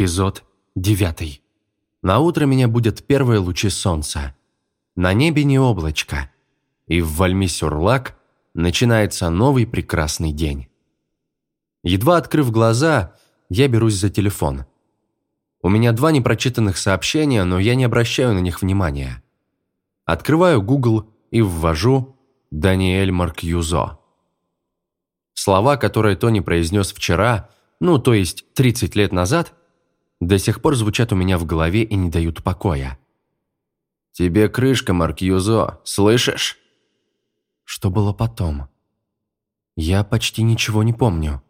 Эпизод 9. На утро меня будет первые лучи солнца. На небе не облачко. И в Вальми-Сюрлак начинается новый прекрасный день. Едва открыв глаза, я берусь за телефон. У меня два непрочитанных сообщения, но я не обращаю на них внимания. Открываю Google и ввожу «Даниэль Маркьюзо». Слова, которые Тони произнес вчера, ну, то есть 30 лет назад, до сих пор звучат у меня в голове и не дают покоя. «Тебе крышка, Маркьюзо, слышишь?» Что было потом? Я почти ничего не помню.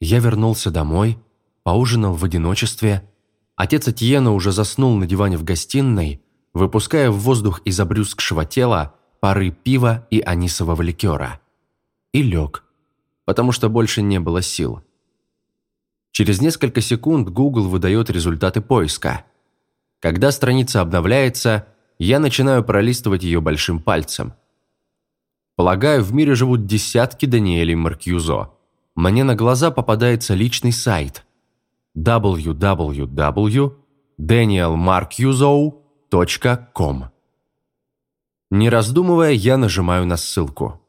Я вернулся домой, поужинал в одиночестве. Отец Этьена уже заснул на диване в гостиной, выпуская в воздух из обрюзгшего тела пары пива и анисового ликера. И лег, потому что больше не было сил. Через несколько секунд Google выдает результаты поиска. Когда страница обновляется, я начинаю пролистывать ее большим пальцем. Полагаю, в мире живут десятки Даниэлей Маркьюзо. Мне на глаза попадается личный сайт www.danielmarcuso.com Не раздумывая, я нажимаю на ссылку.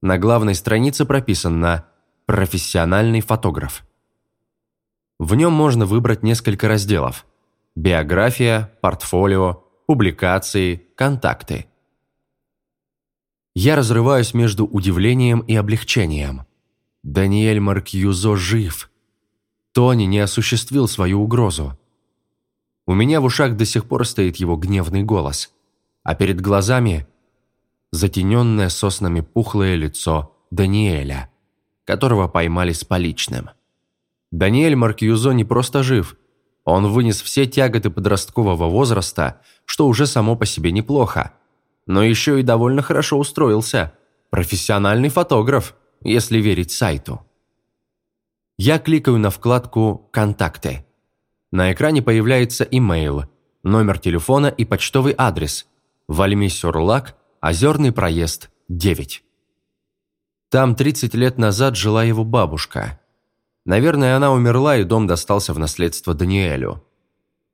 На главной странице прописано «Профессиональный фотограф». В нем можно выбрать несколько разделов – биография, портфолио, публикации, контакты. Я разрываюсь между удивлением и облегчением. Даниэль Маркьюзо жив. Тони не осуществил свою угрозу. У меня в ушах до сих пор стоит его гневный голос, а перед глазами – затененное соснами пухлое лицо Даниэля, которого поймали с поличным. Даниэль Маркьюзо не просто жив. Он вынес все тяготы подросткового возраста, что уже само по себе неплохо. Но еще и довольно хорошо устроился. Профессиональный фотограф, если верить сайту. Я кликаю на вкладку «Контакты». На экране появляется имейл, номер телефона и почтовый адрес. Вальми-Сюрлак, Озерный проезд, 9. Там 30 лет назад жила его бабушка – Наверное, она умерла, и дом достался в наследство Даниэлю.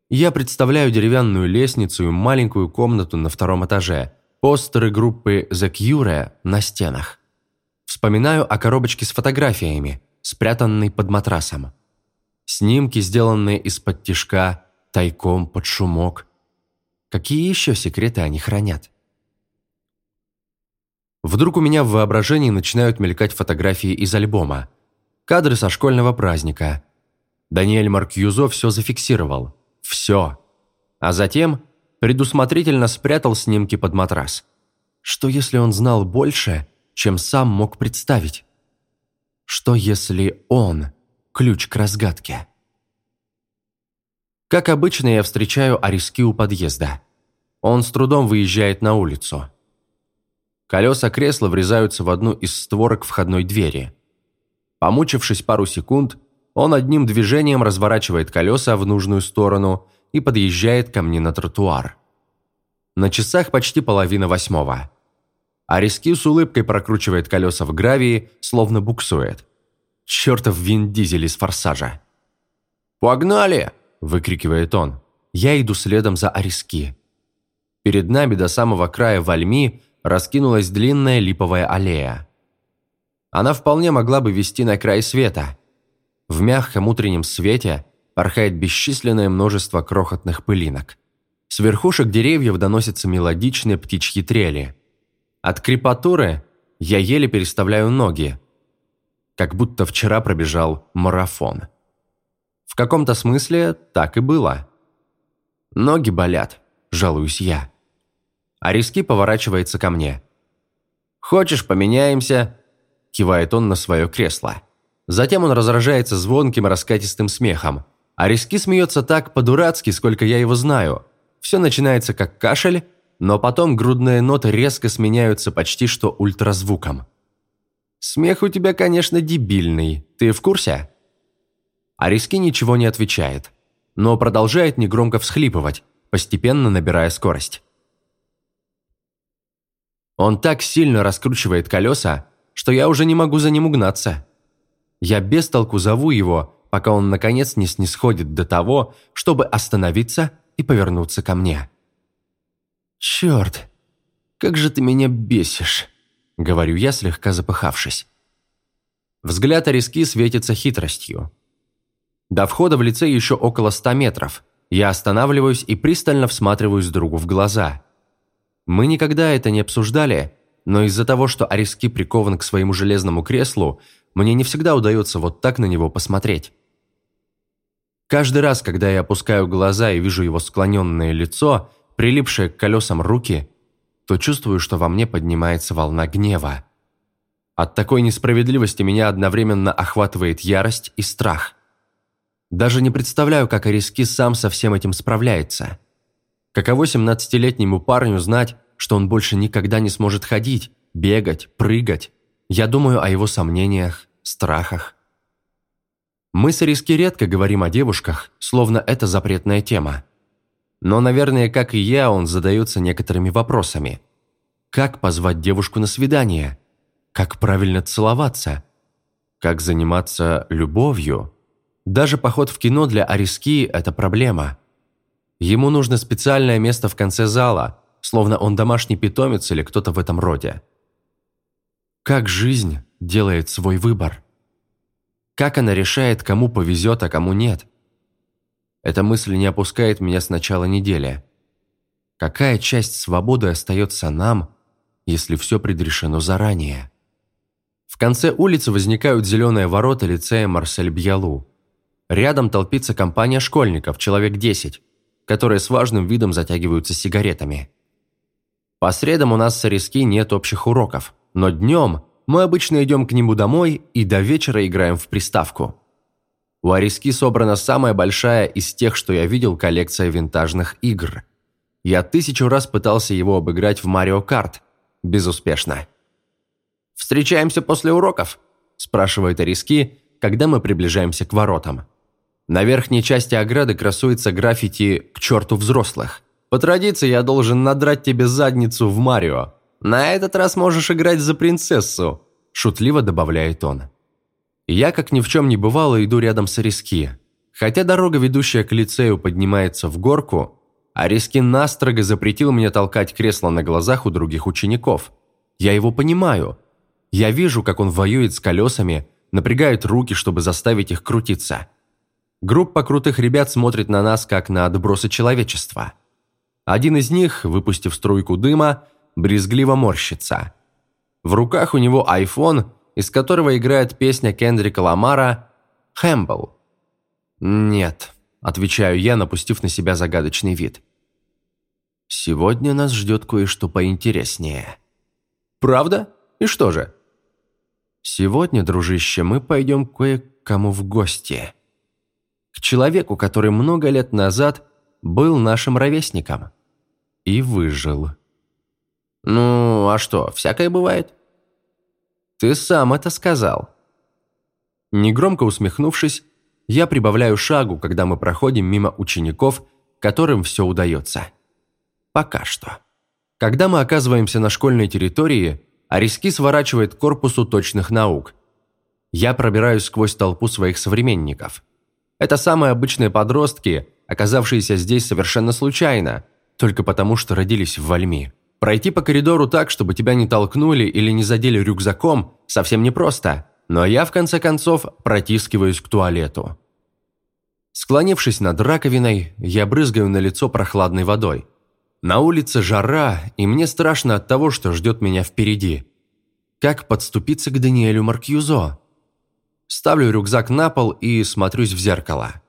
Я представляю деревянную лестницу и маленькую комнату на втором этаже, постеры группы The Cure на стенах. Вспоминаю о коробочке с фотографиями, спрятанной под матрасом. Снимки, сделанные из-под тишка, тайком под шумок. Какие еще секреты они хранят? Вдруг у меня в воображении начинают мелькать фотографии из альбома – Кадры со школьного праздника. Даниэль Маркьюзо все зафиксировал. Все. А затем предусмотрительно спрятал снимки под матрас. Что если он знал больше, чем сам мог представить? Что если он – ключ к разгадке? Как обычно, я встречаю Ариски у подъезда. Он с трудом выезжает на улицу. Колеса кресла врезаются в одну из створок входной двери – Помучившись пару секунд, он одним движением разворачивает колеса в нужную сторону и подъезжает ко мне на тротуар. На часах почти половина восьмого. Ариски с улыбкой прокручивает колеса в гравии, словно буксует. Чертов Вин Дизель из «Форсажа». «Погнали!» – выкрикивает он. Я иду следом за Ариски. Перед нами до самого края Вальми раскинулась длинная липовая аллея. Она вполне могла бы вести на край света. В мягком утреннем свете порхает бесчисленное множество крохотных пылинок. С верхушек деревьев доносятся мелодичные птичьи трели. От крепатуры я еле переставляю ноги, как будто вчера пробежал марафон. В каком-то смысле так и было. Ноги болят, жалуюсь я. А риски поворачивается ко мне. «Хочешь, поменяемся?» Кивает он на свое кресло. Затем он разражается звонким раскатистым смехом. А Риски смеется так по-дурацки, сколько я его знаю. Все начинается как кашель, но потом грудные ноты резко сменяются почти что ультразвуком. «Смех у тебя, конечно, дебильный. Ты в курсе?» А Риски ничего не отвечает, но продолжает негромко всхлипывать, постепенно набирая скорость. Он так сильно раскручивает колеса, что я уже не могу за ним угнаться. Я без толку зову его, пока он наконец не снисходит до того, чтобы остановиться и повернуться ко мне. «Черт, как же ты меня бесишь!» – говорю я, слегка запыхавшись. Взгляд Ариски светится хитростью. До входа в лице еще около ста метров. Я останавливаюсь и пристально всматриваюсь другу в глаза. Мы никогда это не обсуждали, но из-за того, что Ариски прикован к своему железному креслу, мне не всегда удается вот так на него посмотреть. Каждый раз, когда я опускаю глаза и вижу его склоненное лицо, прилипшее к колесам руки, то чувствую, что во мне поднимается волна гнева. От такой несправедливости меня одновременно охватывает ярость и страх. Даже не представляю, как Ариски сам со всем этим справляется. Каково 17-летнему парню знать, что он больше никогда не сможет ходить, бегать, прыгать? Я думаю о его сомнениях, страхах. Мы с Ариски редко говорим о девушках, словно это запретная тема. Но, наверное, как и я, он задается некоторыми вопросами. Как позвать девушку на свидание? Как правильно целоваться? Как заниматься любовью? Даже поход в кино для Ариски – это проблема. Ему нужно специальное место в конце зала, словно он домашний питомец или кто-то в этом роде. Как жизнь делает свой выбор? Как она решает, кому повезет, а кому нет? Эта мысль не опускает меня с начала недели. Какая часть свободы остается нам, если все предрешено заранее? В конце улицы возникают зеленые ворота лицея Марсель Бьялу. Рядом толпится компания школьников, человек 10, которые с важным видом затягиваются сигаретами. По средам у нас с Ариски нет общих уроков, но днем мы обычно идем к нему домой и до вечера играем в приставку. У Ариски собрана самая большая из тех, что я видел, коллекция винтажных игр. Я тысячу раз пытался его обыграть в Марио Карт. Безуспешно. «Встречаемся после уроков?» – спрашивает Ариски, когда мы приближаемся к воротам. На верхней части ограды красуется граффити «К черту взрослых». По традиции я должен надрать тебе задницу в Марио. На этот раз можешь играть за принцессу», – шутливо добавляет он. Я, как ни в чем не бывало, иду рядом с Ариски. Хотя дорога, ведущая к лицею, поднимается в горку, Ариски настрого запретил мне толкать кресло на глазах у других учеников. Я его понимаю. Я вижу, как он воюет с колесами, напрягает руки, чтобы заставить их крутиться – Группа крутых ребят смотрит на нас, как на отбросы человечества. Один из них, выпустив струйку дыма, брезгливо морщится. В руках у него iPhone, из которого играет песня Кендрика Ламара «Хэмбл». «Нет», – отвечаю я, напустив на себя загадочный вид. «Сегодня нас ждет кое-что поинтереснее». «Правда? И что же?» «Сегодня, дружище, мы пойдем кое-кому в гости» к человеку, который много лет назад был нашим ровесником. И выжил. Ну, а что, всякое бывает? Ты сам это сказал. Негромко усмехнувшись, я прибавляю шагу, когда мы проходим мимо учеников, которым все удается. Пока что. Когда мы оказываемся на школьной территории, Ариски сворачивает к корпусу точных наук. Я пробираюсь сквозь толпу своих современников – это самые обычные подростки, оказавшиеся здесь совершенно случайно, только потому, что родились в Вальми. Пройти по коридору так, чтобы тебя не толкнули или не задели рюкзаком, совсем непросто, но я, в конце концов, протискиваюсь к туалету. Склонившись над раковиной, я брызгаю на лицо прохладной водой. На улице жара, и мне страшно от того, что ждет меня впереди. Как подступиться к Даниэлю Маркьюзо? Ставлю рюкзак на пол и смотрюсь в зеркало.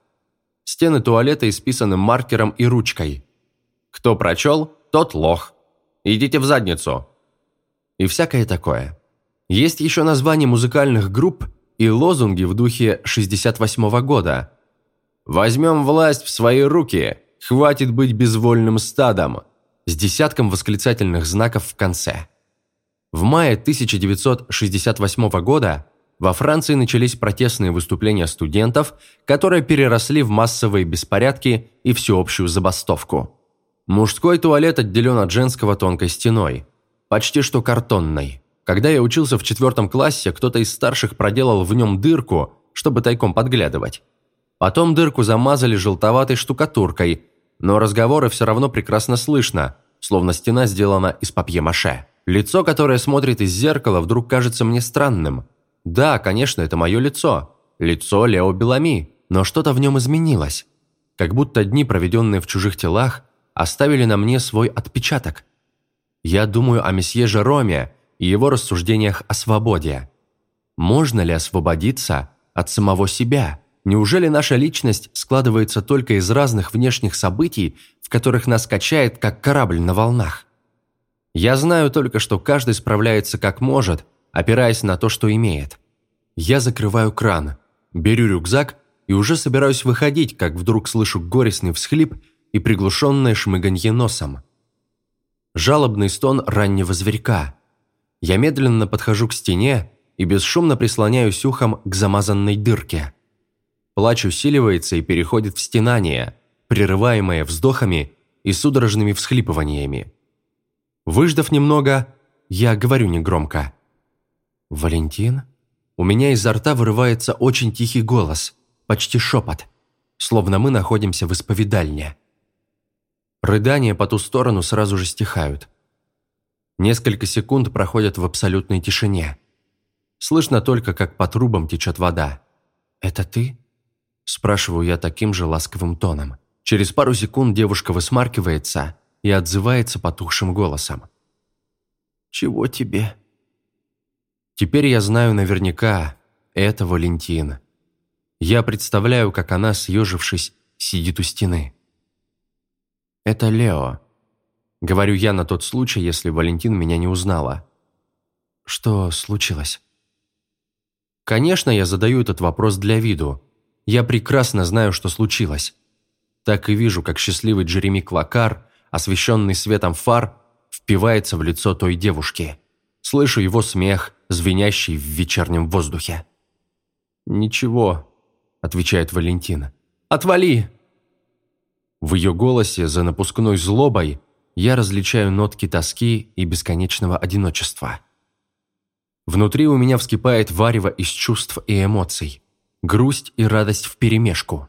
Стены туалета исписаны маркером и ручкой. Кто прочел, тот лох. Идите в задницу. И всякое такое. Есть еще названия музыкальных групп и лозунги в духе 68-го года. «Возьмем власть в свои руки, хватит быть безвольным стадом», с десятком восклицательных знаков в конце. В мае 1968 года во Франции начались протестные выступления студентов, которые переросли в массовые беспорядки и всеобщую забастовку. Мужской туалет отделен от женского тонкой стеной, почти что картонной. Когда я учился в четвертом классе, кто-то из старших проделал в нем дырку, чтобы тайком подглядывать. Потом дырку замазали желтоватой штукатуркой, но разговоры все равно прекрасно слышно, словно стена сделана из папье-маше. Лицо, которое смотрит из зеркала, вдруг кажется мне странным. Да, конечно, это мое лицо. Лицо Лео Белами, но что-то в нем изменилось. Как будто дни, проведенные в чужих телах, оставили на мне свой отпечаток. Я думаю о месье Жероме и его рассуждениях о свободе. Можно ли освободиться от самого себя? Неужели наша личность складывается только из разных внешних событий, в которых нас качает, как корабль на волнах? Я знаю только, что каждый справляется как может, опираясь на то, что имеет. Я закрываю кран, беру рюкзак и уже собираюсь выходить, как вдруг слышу горестный всхлип и приглушенное шмыганье носом. Жалобный стон раннего зверька. Я медленно подхожу к стене и бесшумно прислоняюсь ухом к замазанной дырке. Плач усиливается и переходит в стенание, прерываемое вздохами и судорожными всхлипываниями. Выждав немного, я говорю негромко. «Валентин?» У меня изо рта вырывается очень тихий голос, почти шепот, словно мы находимся в исповедальне. Рыдания по ту сторону сразу же стихают. Несколько секунд проходят в абсолютной тишине. Слышно только, как по трубам течет вода. «Это ты?» Спрашиваю я таким же ласковым тоном. Через пару секунд девушка высмаркивается и отзывается потухшим голосом. «Чего тебе?» Теперь я знаю наверняка, это Валентина. Я представляю, как она, съежившись, сидит у стены. «Это Лео», — говорю я на тот случай, если Валентин меня не узнала. «Что случилось?» Конечно, я задаю этот вопрос для виду. Я прекрасно знаю, что случилось. Так и вижу, как счастливый Джереми Клакар, освещенный светом фар, впивается в лицо той девушки. Слышу его смех, звенящий в вечернем воздухе. «Ничего», — отвечает Валентина. «Отвали!» В ее голосе за напускной злобой я различаю нотки тоски и бесконечного одиночества. Внутри у меня вскипает варево из чувств и эмоций. Грусть и радость вперемешку.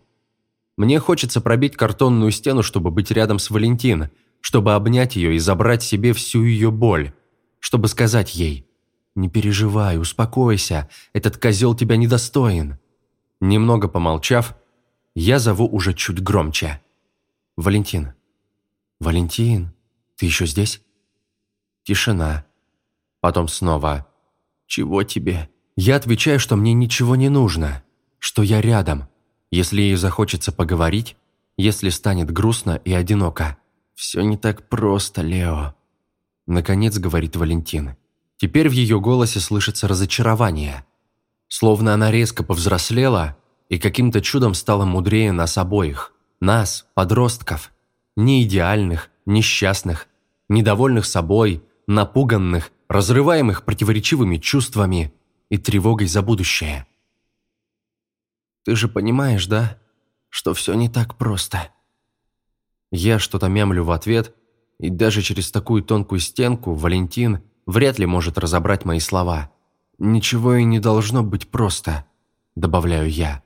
Мне хочется пробить картонную стену, чтобы быть рядом с Валентин, чтобы обнять ее и забрать себе всю ее боль, чтобы сказать ей «Не переживай, успокойся, этот козел тебя недостоин». Немного помолчав, я зову уже чуть громче. «Валентин». «Валентин, ты еще здесь?» Тишина. Потом снова «Чего тебе?» Я отвечаю, что мне ничего не нужно, что я рядом. Если ей захочется поговорить, если станет грустно и одиноко. «Все не так просто, Лео», – наконец говорит Валентин. Теперь в ее голосе слышится разочарование. Словно она резко повзрослела и каким-то чудом стала мудрее нас обоих. Нас, подростков. Не идеальных, несчастных, недовольных собой, напуганных, разрываемых противоречивыми чувствами и тревогой за будущее. «Ты же понимаешь, да, что все не так просто?» Я что-то мямлю в ответ, и даже через такую тонкую стенку Валентин вряд ли может разобрать мои слова. «Ничего и не должно быть просто», – добавляю я.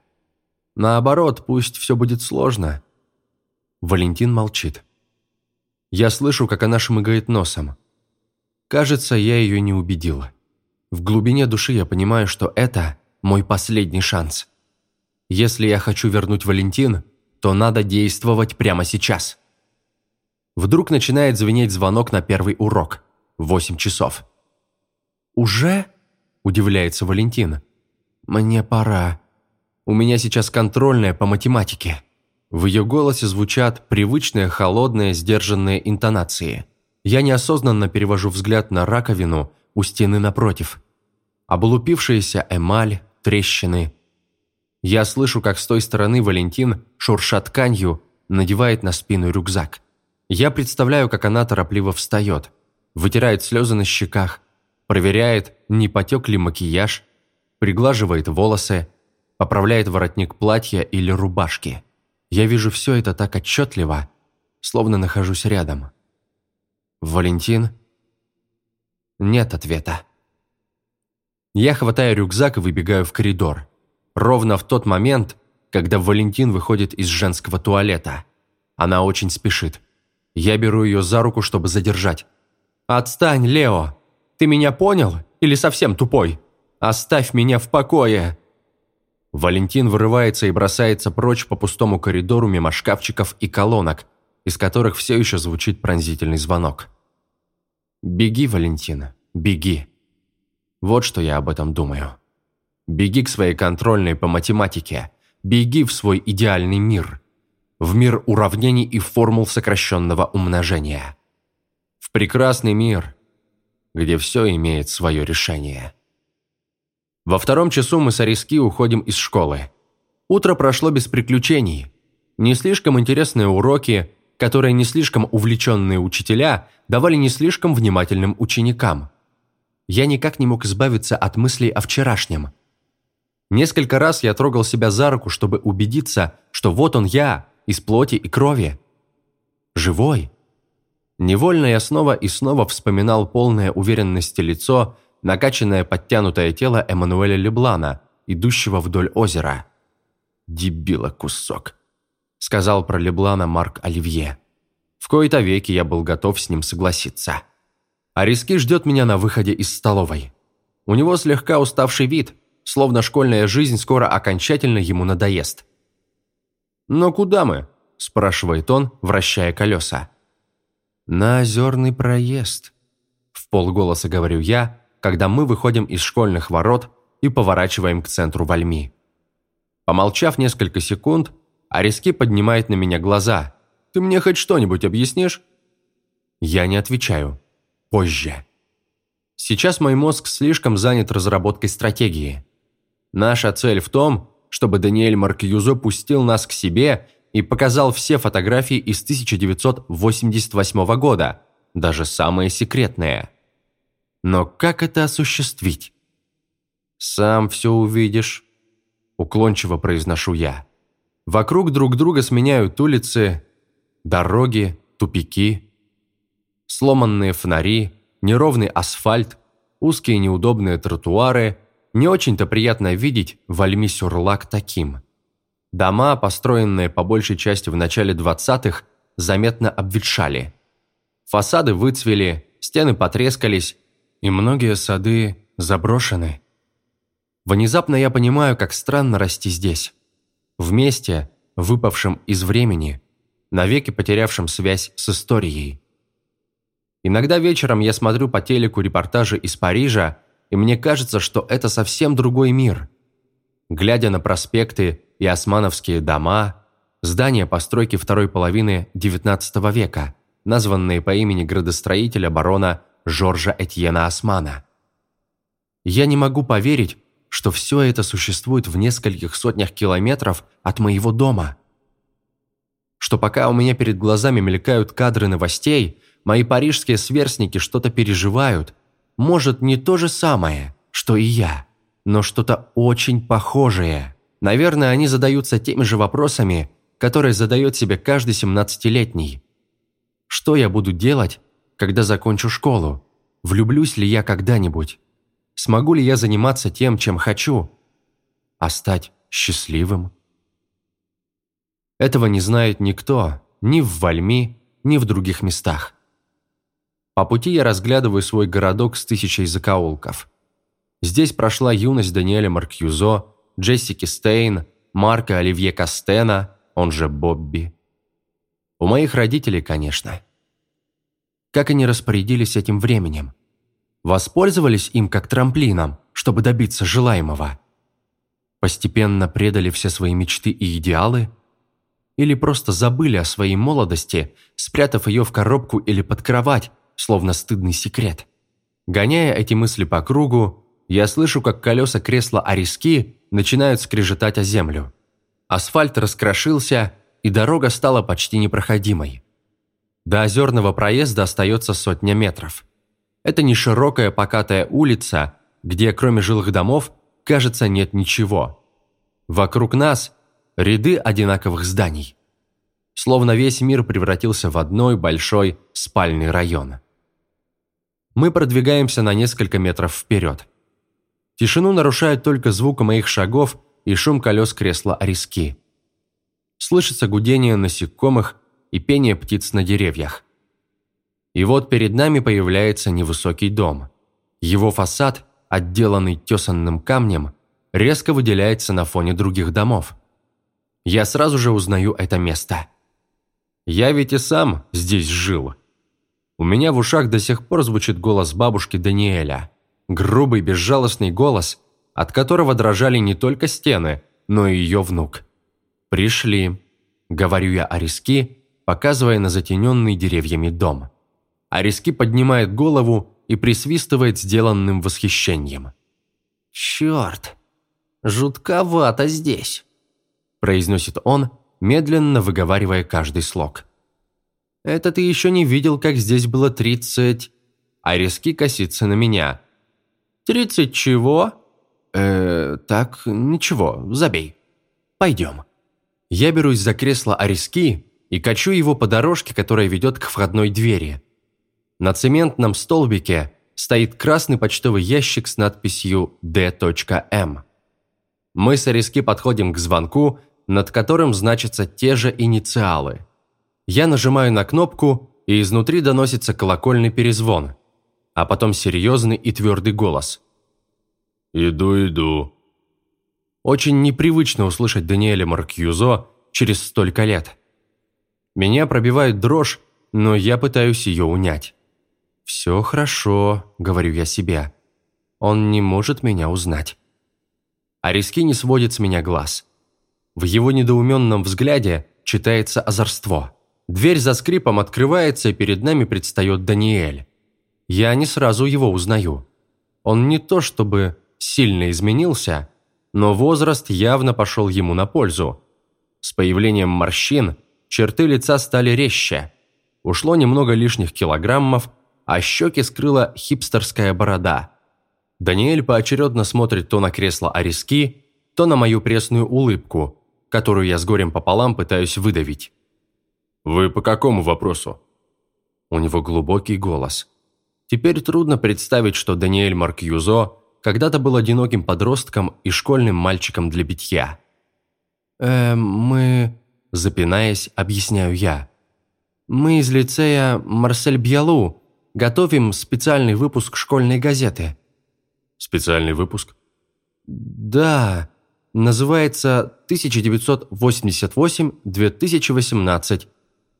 «Наоборот, пусть все будет сложно». Валентин молчит. Я слышу, как она шмыгает носом. Кажется, я ее не убедила. В глубине души я понимаю, что это мой последний шанс. Если я хочу вернуть Валентин, то надо действовать прямо сейчас. Вдруг начинает звенеть звонок на первый урок. Восемь часов. «Уже?» – удивляется Валентин. «Мне пора. У меня сейчас контрольная по математике». В ее голосе звучат привычные, холодные, сдержанные интонации – я неосознанно перевожу взгляд на раковину у стены напротив. Облупившаяся эмаль, трещины. Я слышу, как с той стороны Валентин, шурша тканью, надевает на спину рюкзак. Я представляю, как она торопливо встает, вытирает слезы на щеках, проверяет, не потек ли макияж, приглаживает волосы, поправляет воротник платья или рубашки. Я вижу все это так отчетливо, словно нахожусь рядом. «Валентин?» Нет ответа. Я хватаю рюкзак и выбегаю в коридор. Ровно в тот момент, когда Валентин выходит из женского туалета. Она очень спешит. Я беру ее за руку, чтобы задержать. «Отстань, Лео! Ты меня понял? Или совсем тупой? Оставь меня в покое!» Валентин вырывается и бросается прочь по пустому коридору мимо шкафчиков и колонок, из которых все еще звучит пронзительный звонок. «Беги, Валентин, беги!» Вот что я об этом думаю. Беги к своей контрольной по математике. Беги в свой идеальный мир. В мир уравнений и формул сокращенного умножения. В прекрасный мир, где все имеет свое решение. Во втором часу мы с Ариски уходим из школы. Утро прошло без приключений. Не слишком интересные уроки, которые не слишком увлеченные учителя давали не слишком внимательным ученикам. Я никак не мог избавиться от мыслей о вчерашнем. Несколько раз я трогал себя за руку, чтобы убедиться, что вот он я, из плоти и крови. Живой. Невольно я снова и снова вспоминал полное уверенности лицо, накачанное подтянутое тело Эммануэля Леблана, идущего вдоль озера. «Дебила кусок», — сказал про Леблана Марк Оливье. В кои-то веки я был готов с ним согласиться. А риски ждет меня на выходе из столовой. У него слегка уставший вид — словно школьная жизнь скоро окончательно ему надоест. «Но куда мы?» – спрашивает он, вращая колеса. «На озерный проезд», – в полголоса говорю я, когда мы выходим из школьных ворот и поворачиваем к центру Вальми. Помолчав несколько секунд, Ариски поднимает на меня глаза. «Ты мне хоть что-нибудь объяснишь?» Я не отвечаю. Позже. Сейчас мой мозг слишком занят разработкой стратегии. Наша цель в том, чтобы Даниэль Маркьюзо пустил нас к себе и показал все фотографии из 1988 года, даже самые секретные. Но как это осуществить? «Сам все увидишь», – уклончиво произношу я. Вокруг друг друга сменяют улицы, дороги, тупики, сломанные фонари, неровный асфальт, узкие неудобные тротуары – не очень-то приятно видеть Вальми-Сюрлак таким. Дома, построенные по большей части в начале 20-х, заметно обветшали. Фасады выцвели, стены потрескались, и многие сады заброшены. Внезапно я понимаю, как странно расти здесь. В месте, выпавшем из времени, навеки потерявшем связь с историей. Иногда вечером я смотрю по телеку репортажи из Парижа и мне кажется, что это совсем другой мир. Глядя на проспекты и османовские дома, здания постройки второй половины XIX века, названные по имени градостроителя барона Жоржа Этьена Османа. Я не могу поверить, что все это существует в нескольких сотнях километров от моего дома. Что пока у меня перед глазами мелькают кадры новостей, мои парижские сверстники что-то переживают – может, не то же самое, что и я, но что-то очень похожее. Наверное, они задаются теми же вопросами, которые задает себе каждый 17-летний. Что я буду делать, когда закончу школу? Влюблюсь ли я когда-нибудь? Смогу ли я заниматься тем, чем хочу? А стать счастливым? Этого не знает никто, ни в Вальми, ни в других местах. По пути я разглядываю свой городок с тысячей закоулков. Здесь прошла юность Даниэля Маркьюзо, Джессики Стейн, Марка Оливье Кастена, он же Бобби. У моих родителей, конечно. Как они распорядились этим временем? Воспользовались им как трамплином, чтобы добиться желаемого? Постепенно предали все свои мечты и идеалы? Или просто забыли о своей молодости, спрятав ее в коробку или под кровать, словно стыдный секрет. Гоняя эти мысли по кругу, я слышу, как колеса кресла Ариски начинают скрежетать о землю. Асфальт раскрошился, и дорога стала почти непроходимой. До озерного проезда остается сотня метров. Это не широкая покатая улица, где кроме жилых домов, кажется, нет ничего. Вокруг нас ряды одинаковых зданий. Словно весь мир превратился в одной большой спальный район мы продвигаемся на несколько метров вперед. Тишину нарушает только звук моих шагов и шум колес кресла Ариски. Слышится гудение насекомых и пение птиц на деревьях. И вот перед нами появляется невысокий дом. Его фасад, отделанный тесанным камнем, резко выделяется на фоне других домов. Я сразу же узнаю это место. Я ведь и сам здесь жил. У меня в ушах до сих пор звучит голос бабушки Даниэля. Грубый, безжалостный голос, от которого дрожали не только стены, но и ее внук. «Пришли», — говорю я Ариски, показывая на затененный деревьями дом. Ариски поднимает голову и присвистывает сделанным восхищением. «Черт, жутковато здесь», – произносит он, медленно выговаривая каждый слог. «Это ты еще не видел, как здесь было тридцать...» Ариски косится на меня. «Тридцать чего?» «Э, так, ничего, забей. Пойдем». Я берусь за кресло Ариски и качу его по дорожке, которая ведет к входной двери. На цементном столбике стоит красный почтовый ящик с надписью D.M. Мы с Ариски подходим к звонку, над которым значатся те же инициалы. Я нажимаю на кнопку, и изнутри доносится колокольный перезвон, а потом серьезный и твердый голос. «Иду, иду». Очень непривычно услышать Даниэля Маркьюзо через столько лет. Меня пробивает дрожь, но я пытаюсь ее унять. «Все хорошо», — говорю я себе. «Он не может меня узнать». А риски не сводит с меня глаз. В его недоуменном взгляде читается озорство. Дверь за скрипом открывается, и перед нами предстает Даниэль. Я не сразу его узнаю. Он не то чтобы сильно изменился, но возраст явно пошел ему на пользу. С появлением морщин черты лица стали резче. Ушло немного лишних килограммов, а щеки скрыла хипстерская борода. Даниэль поочередно смотрит то на кресло Ариски, то на мою пресную улыбку, которую я с горем пополам пытаюсь выдавить. «Вы по какому вопросу?» У него глубокий голос. Теперь трудно представить, что Даниэль Маркьюзо когда-то был одиноким подростком и школьным мальчиком для битья. «Эм, мы...» – запинаясь, объясняю я. «Мы из лицея Марсель Бьялу, Готовим специальный выпуск школьной газеты». «Специальный выпуск?» «Да. Называется «1988-2018.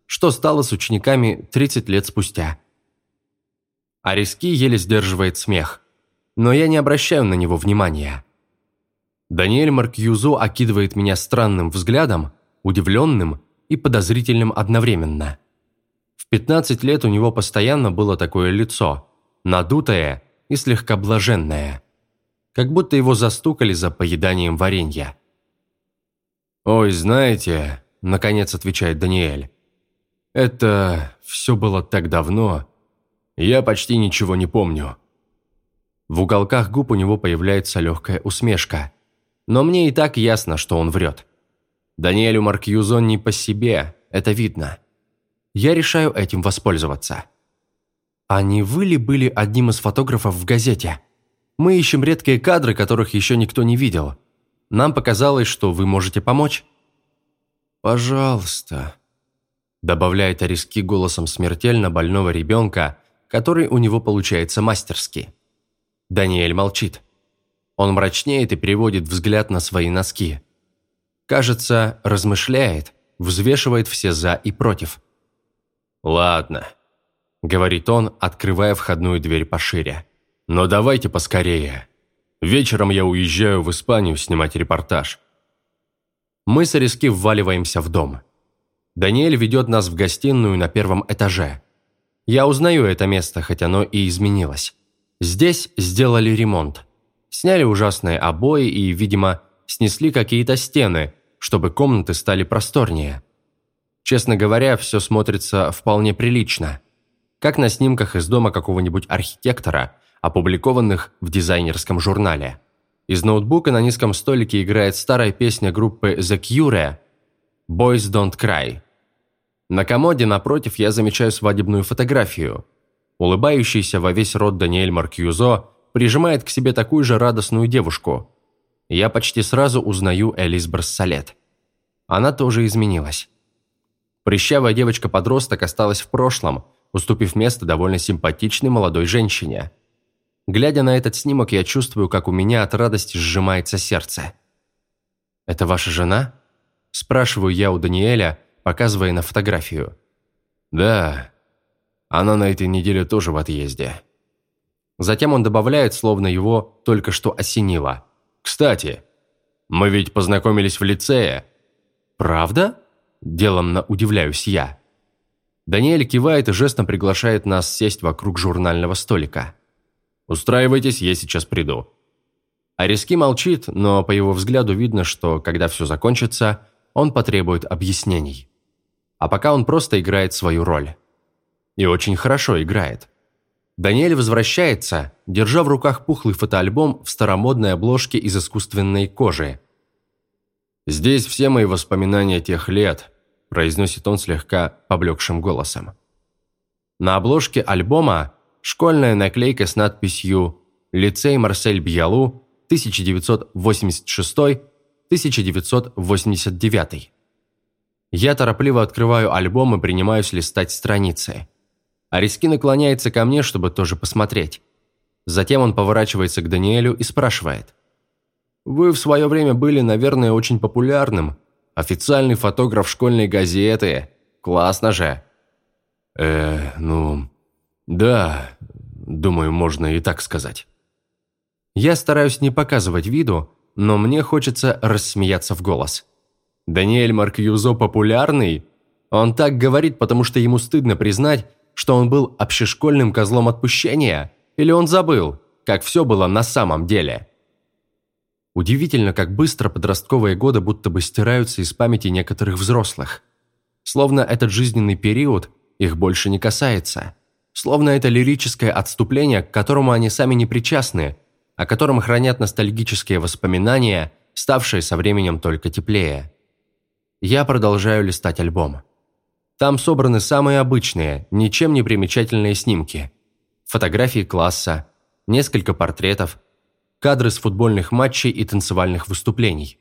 Что стало с учениками 30 лет спустя?» Ариски еле сдерживает смех, но я не обращаю на него внимания. Даниэль Маркьюзо окидывает меня странным взглядом, удивленным и подозрительным одновременно – в 15 лет у него постоянно было такое лицо, надутое и слегка блаженное. Как будто его застукали за поеданием варенья. «Ой, знаете», – наконец отвечает Даниэль, – «это все было так давно. Я почти ничего не помню». В уголках губ у него появляется легкая усмешка. Но мне и так ясно, что он врет. Даниэлю Маркьюзон не по себе, это видно я решаю этим воспользоваться. А не вы ли были одним из фотографов в газете? Мы ищем редкие кадры, которых еще никто не видел. Нам показалось, что вы можете помочь. «Пожалуйста», – добавляет Ариски голосом смертельно больного ребенка, который у него получается мастерски. Даниэль молчит. Он мрачнеет и переводит взгляд на свои носки. Кажется, размышляет, взвешивает все «за» и «против». «Ладно», – говорит он, открывая входную дверь пошире. «Но давайте поскорее. Вечером я уезжаю в Испанию снимать репортаж». Мы с Ариски вваливаемся в дом. Даниэль ведет нас в гостиную на первом этаже. Я узнаю это место, хоть оно и изменилось. Здесь сделали ремонт. Сняли ужасные обои и, видимо, снесли какие-то стены, чтобы комнаты стали просторнее. Честно говоря, все смотрится вполне прилично. Как на снимках из дома какого-нибудь архитектора, опубликованных в дизайнерском журнале. Из ноутбука на низком столике играет старая песня группы The Cure «Boys Don't Cry». На комоде напротив я замечаю свадебную фотографию. Улыбающийся во весь рот Даниэль Маркьюзо прижимает к себе такую же радостную девушку. Я почти сразу узнаю Элис Барсалет. Она тоже изменилась. Прыщавая девочка-подросток осталась в прошлом, уступив место довольно симпатичной молодой женщине. Глядя на этот снимок, я чувствую, как у меня от радости сжимается сердце. «Это ваша жена?» – спрашиваю я у Даниэля, показывая на фотографию. «Да, она на этой неделе тоже в отъезде». Затем он добавляет, словно его только что осенило. «Кстати, мы ведь познакомились в лицее». «Правда?» – делом удивляюсь я. Даниэль кивает и жестом приглашает нас сесть вокруг журнального столика. «Устраивайтесь, я сейчас приду». Ариски молчит, но по его взгляду видно, что, когда все закончится, он потребует объяснений. А пока он просто играет свою роль. И очень хорошо играет. Даниэль возвращается, держа в руках пухлый фотоальбом в старомодной обложке из искусственной кожи. «Здесь все мои воспоминания тех лет», – произносит он слегка поблекшим голосом. На обложке альбома школьная наклейка с надписью «Лицей Марсель Бьялу, 1986-1989». Я торопливо открываю альбом и принимаюсь листать страницы. Ариски наклоняется ко мне, чтобы тоже посмотреть. Затем он поворачивается к Даниэлю и спрашивает. «Вы в свое время были, наверное, очень популярным. Официальный фотограф школьной газеты. Классно же!» «Э, ну... Да, думаю, можно и так сказать». Я стараюсь не показывать виду, но мне хочется рассмеяться в голос. «Даниэль Маркьюзо популярный?» Он так говорит, потому что ему стыдно признать, что он был общешкольным козлом отпущения? Или он забыл, как все было на самом деле? Удивительно, как быстро подростковые годы будто бы стираются из памяти некоторых взрослых. Словно этот жизненный период их больше не касается. Словно это лирическое отступление, к которому они сами не причастны, о котором хранят ностальгические воспоминания, ставшие со временем только теплее. Я продолжаю листать альбом. Там собраны самые обычные, ничем не примечательные снимки. Фотографии класса, несколько портретов, кадры с футбольных матчей и танцевальных выступлений.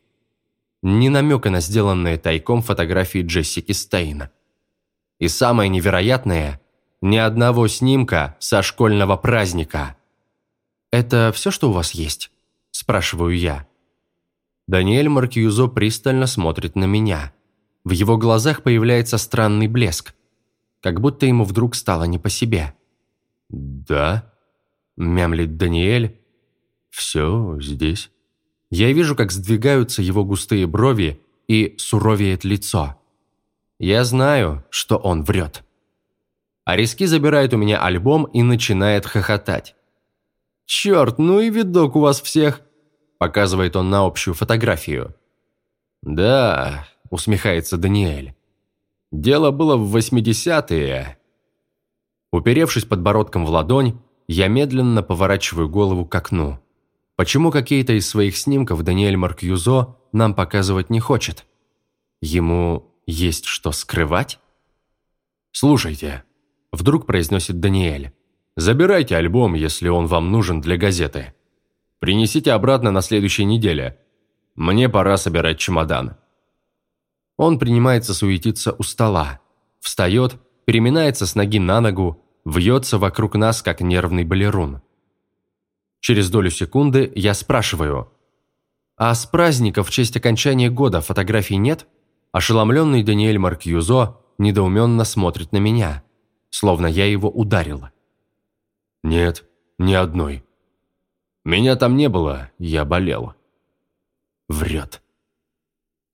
Ни намека на сделанные тайком фотографии Джессики Стейна. И самое невероятное – ни одного снимка со школьного праздника. «Это все, что у вас есть?» – спрашиваю я. Даниэль Маркьюзо пристально смотрит на меня – в его глазах появляется странный блеск, как будто ему вдруг стало не по себе. «Да?» – мямлит Даниэль. «Все здесь». Я вижу, как сдвигаются его густые брови и суровеет лицо. Я знаю, что он врет. Ариски забирает у меня альбом и начинает хохотать. «Черт, ну и видок у вас всех!» – показывает он на общую фотографию. «Да, – усмехается Даниэль. «Дело было в 80-е». Уперевшись подбородком в ладонь, я медленно поворачиваю голову к окну. Почему какие-то из своих снимков Даниэль Маркьюзо нам показывать не хочет? Ему есть что скрывать? «Слушайте», – вдруг произносит Даниэль, – «забирайте альбом, если он вам нужен для газеты. Принесите обратно на следующей неделе. Мне пора собирать чемодан». Он принимается суетиться у стола, встает, переминается с ноги на ногу, вьется вокруг нас, как нервный балерун. Через долю секунды я спрашиваю, «А с праздника в честь окончания года фотографий нет?» Ошеломленный Даниэль Маркьюзо недоуменно смотрит на меня, словно я его ударил. «Нет, ни одной. Меня там не было, я болел». Врет.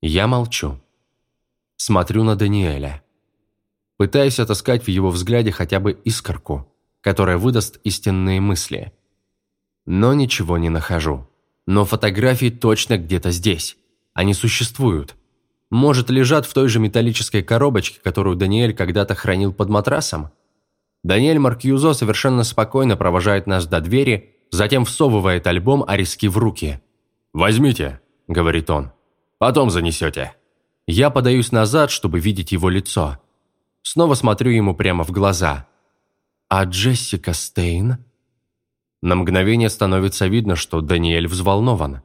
Я молчу. Смотрю на Даниэля. Пытаюсь отыскать в его взгляде хотя бы искорку, которая выдаст истинные мысли. Но ничего не нахожу. Но фотографии точно где-то здесь. Они существуют. Может, лежат в той же металлической коробочке, которую Даниэль когда-то хранил под матрасом? Даниэль Маркьюзо совершенно спокойно провожает нас до двери, затем всовывает альбом Ариски в руки. «Возьмите», — говорит он. «Потом занесете». Я подаюсь назад, чтобы видеть его лицо. Снова смотрю ему прямо в глаза. «А Джессика Стейн?» На мгновение становится видно, что Даниэль взволнован.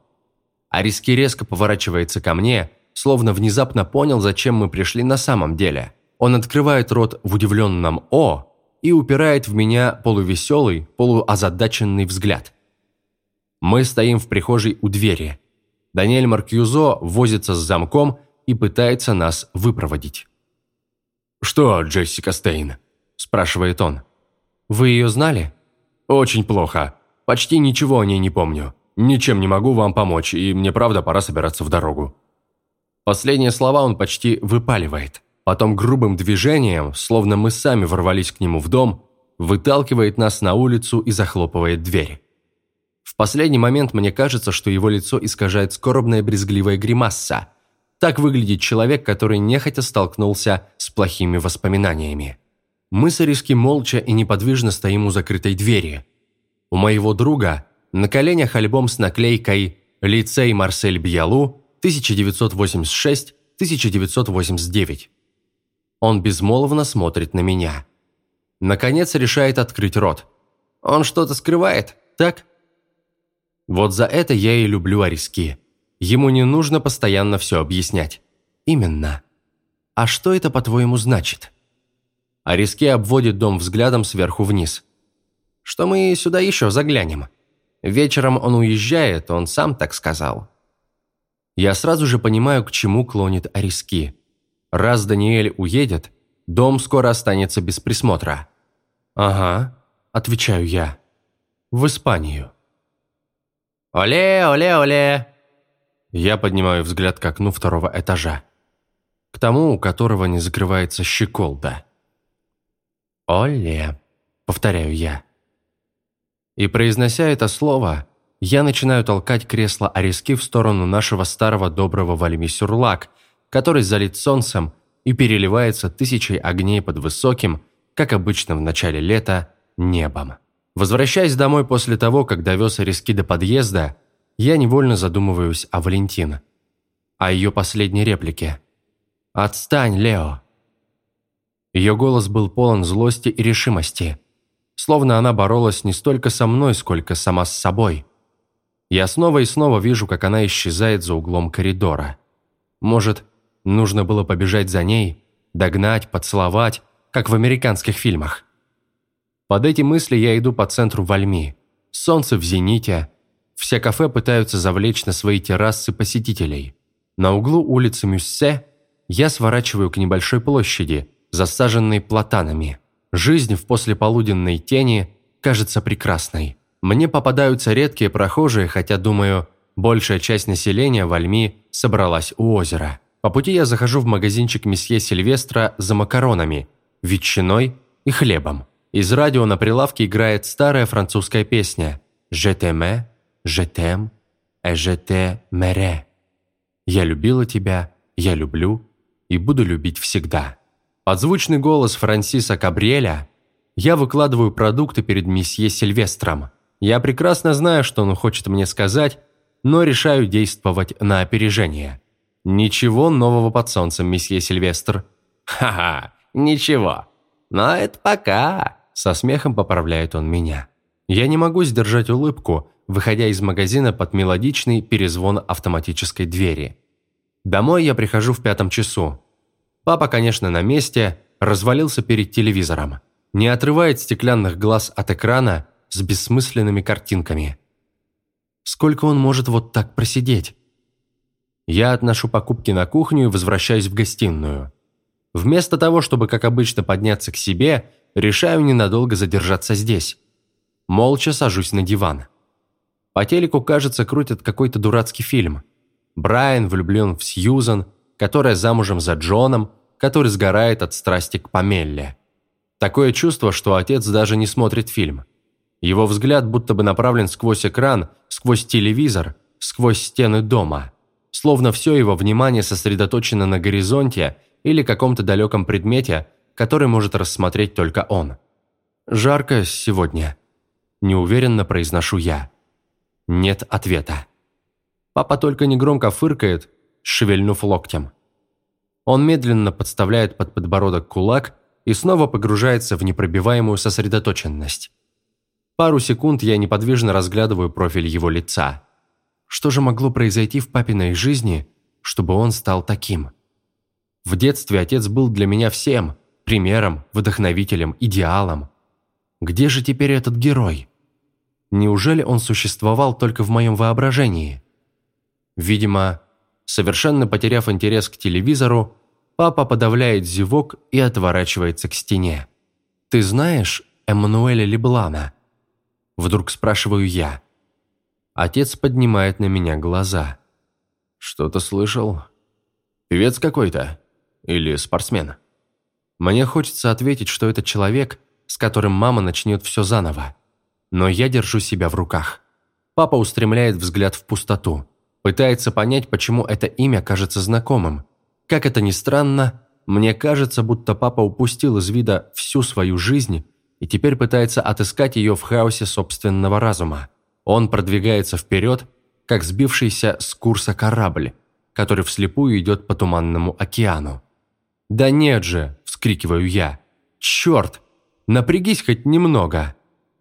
Ариски резко поворачивается ко мне, словно внезапно понял, зачем мы пришли на самом деле. Он открывает рот в удивленном «О!» и упирает в меня полувеселый, полуозадаченный взгляд. Мы стоим в прихожей у двери. Даниэль Маркьюзо возится с замком и пытается нас выпроводить. «Что, Джессика Стейн?» – спрашивает он. «Вы ее знали?» «Очень плохо. Почти ничего о ней не помню. Ничем не могу вам помочь, и мне правда пора собираться в дорогу». Последние слова он почти выпаливает. Потом грубым движением, словно мы сами ворвались к нему в дом, выталкивает нас на улицу и захлопывает дверь. В последний момент мне кажется, что его лицо искажает скорбная брезгливая гримаса. Так выглядит человек, который нехотя столкнулся с плохими воспоминаниями. Мы с Ариски молча и неподвижно стоим у закрытой двери. У моего друга на коленях альбом с наклейкой «Лицей Марсель Бьялу 1986-1989». Он безмолвно смотрит на меня. Наконец решает открыть рот. Он что-то скрывает, так? Вот за это я и люблю Ариски. Ему не нужно постоянно все объяснять. Именно. А что это, по-твоему, значит? Ариски обводит дом взглядом сверху вниз. Что мы сюда еще заглянем? Вечером он уезжает, он сам так сказал. Я сразу же понимаю, к чему клонит Ариски. Раз Даниэль уедет, дом скоро останется без присмотра. «Ага», – отвечаю я. «В Испанию». «Оле, оле, оле!» Я поднимаю взгляд к окну второго этажа. К тому, у которого не закрывается щеколда. «Оле», — повторяю я. И произнося это слово, я начинаю толкать кресло Ариски в сторону нашего старого доброго Вальми-Сюрлак, который залит солнцем и переливается тысячей огней под высоким, как обычно в начале лета, небом. Возвращаясь домой после того, как довез Ариски до подъезда, я невольно задумываюсь о Валентине. О ее последней реплике. «Отстань, Лео!» Ее голос был полон злости и решимости. Словно она боролась не столько со мной, сколько сама с собой. Я снова и снова вижу, как она исчезает за углом коридора. Может, нужно было побежать за ней, догнать, поцеловать, как в американских фильмах. Под эти мысли я иду по центру Вальми. Солнце в зените. Все кафе пытаются завлечь на свои террасы посетителей. На углу улицы Мюссе я сворачиваю к небольшой площади, засаженной платанами. Жизнь в послеполуденной тени кажется прекрасной. Мне попадаются редкие прохожие, хотя, думаю, большая часть населения Вальми собралась у озера. По пути я захожу в магазинчик месье Сильвестра за макаронами, ветчиной и хлебом. Из радио на прилавке играет старая французская песня «Je t'aime, et je t'aimerai». «Я любила тебя, я люблю и буду любить всегда». Подзвучный голос Франсиса Кабриэля «Я выкладываю продукты перед месье Сильвестром. Я прекрасно знаю, что он хочет мне сказать, но решаю действовать на опережение. Ничего нового под солнцем, месье Сильвестр». «Ха-ха, ничего. Но это пока». Со смехом поправляет он меня. Я не могу сдержать улыбку, выходя из магазина под мелодичный перезвон автоматической двери. Домой я прихожу в пятом часу. Папа, конечно, на месте, развалился перед телевизором. Не отрывает стеклянных глаз от экрана с бессмысленными картинками. Сколько он может вот так просидеть? Я отношу покупки на кухню и возвращаюсь в гостиную. Вместо того, чтобы, как обычно, подняться к себе, решаю ненадолго задержаться здесь. Молча сажусь на диван. По телеку, кажется, крутят какой-то дурацкий фильм. Брайан влюблен в Сьюзан, которая замужем за Джоном, который сгорает от страсти к Памелле. Такое чувство, что отец даже не смотрит фильм. Его взгляд будто бы направлен сквозь экран, сквозь телевизор, сквозь стены дома. Словно все его внимание сосредоточено на горизонте или каком-то далеком предмете, который может рассмотреть только он. «Жарко сегодня», – неуверенно произношу я. Нет ответа. Папа только негромко фыркает, шевельнув локтем. Он медленно подставляет под подбородок кулак и снова погружается в непробиваемую сосредоточенность. Пару секунд я неподвижно разглядываю профиль его лица. Что же могло произойти в папиной жизни, чтобы он стал таким? В детстве отец был для меня всем – примером, вдохновителем, идеалом. Где же теперь этот герой? Неужели он существовал только в моем воображении? Видимо, совершенно потеряв интерес к телевизору, папа подавляет зевок и отворачивается к стене. «Ты знаешь Эммануэля Леблана?» Вдруг спрашиваю я. Отец поднимает на меня глаза. «Что-то слышал? Певец какой-то? Или спортсмен?» Мне хочется ответить, что это человек, с которым мама начнет все заново. Но я держу себя в руках. Папа устремляет взгляд в пустоту. Пытается понять, почему это имя кажется знакомым. Как это ни странно, мне кажется, будто папа упустил из вида всю свою жизнь и теперь пытается отыскать ее в хаосе собственного разума. Он продвигается вперед, как сбившийся с курса корабль, который вслепую идет по туманному океану. «Да нет же!» – вскрикиваю я. «Черт! Напрягись хоть немного!»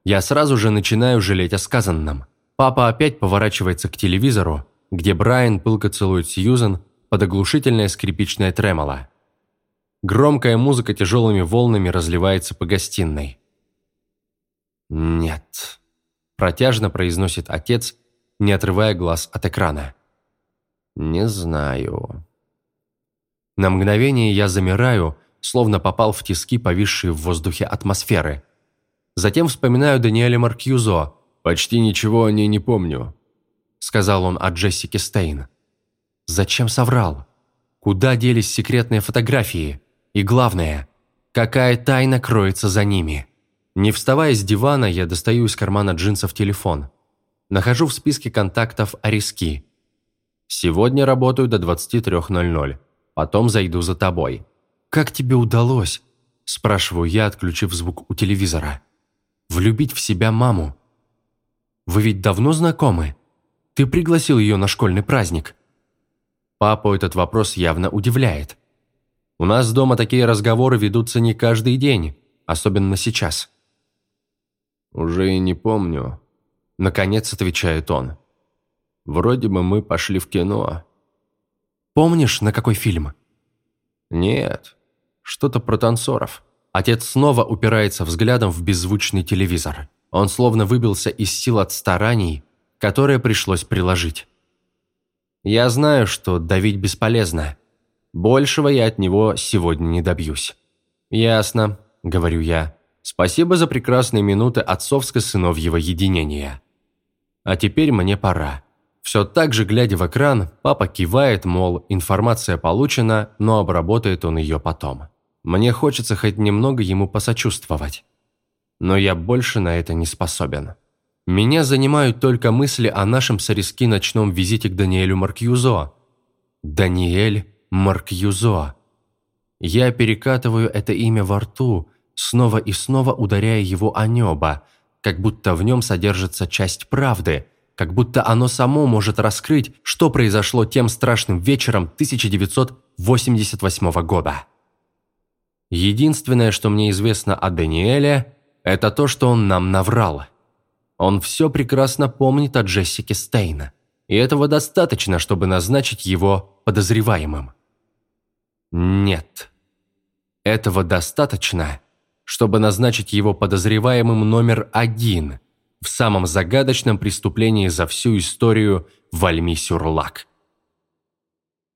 Я сразу же начинаю жалеть о сказанном. Папа опять поворачивается к телевизору, где Брайан пылко целует Сьюзен под оглушительное скрипичное тремоло. Громкая музыка тяжелыми волнами разливается по гостиной. «Нет», – протяжно произносит отец, не отрывая глаз от экрана. «Не знаю». На мгновение я замираю, словно попал в тиски, повисшие в воздухе атмосферы. Затем вспоминаю Даниэля Маркьюзо. «Почти ничего о ней не помню», – сказал он о Джессике Стейн. «Зачем соврал? Куда делись секретные фотографии? И главное, какая тайна кроется за ними?» Не вставая с дивана, я достаю из кармана джинсов телефон. Нахожу в списке контактов Ариски. «Сегодня работаю до 23.00. Потом зайду за тобой». «Как тебе удалось?» – спрашиваю я, отключив звук у телевизора. «Влюбить в себя маму?» «Вы ведь давно знакомы? Ты пригласил ее на школьный праздник?» Папу этот вопрос явно удивляет. «У нас дома такие разговоры ведутся не каждый день, особенно сейчас». «Уже и не помню», – наконец отвечает он. «Вроде бы мы пошли в кино». «Помнишь, на какой фильм?» «Нет, что-то про танцоров». Отец снова упирается взглядом в беззвучный телевизор. Он словно выбился из сил от стараний, которые пришлось приложить. Я знаю, что давить бесполезно. Большего я от него сегодня не добьюсь. «Ясно», – говорю я. Спасибо за прекрасные минуты отцовско-сыновьего единения. А теперь мне пора. Все так же, глядя в экран, папа кивает, мол, информация получена, но обработает он ее потом. Мне хочется хоть немного ему посочувствовать. Но я больше на это не способен. Меня занимают только мысли о нашем с ночном визите к Даниэлю Маркьюзо. Даниэль Маркьюзо. Я перекатываю это имя во рту, снова и снова ударяя его о небо, как будто в нем содержится часть правды, как будто оно само может раскрыть, что произошло тем страшным вечером 1988 года. Единственное, что мне известно о Даниэле, это то, что он нам наврал. Он все прекрасно помнит о Джессике Стейна, и этого достаточно, чтобы назначить его подозреваемым. Нет. Этого достаточно, чтобы назначить его подозреваемым номер один в самом загадочном преступлении за всю историю Вальми-Сюрлак.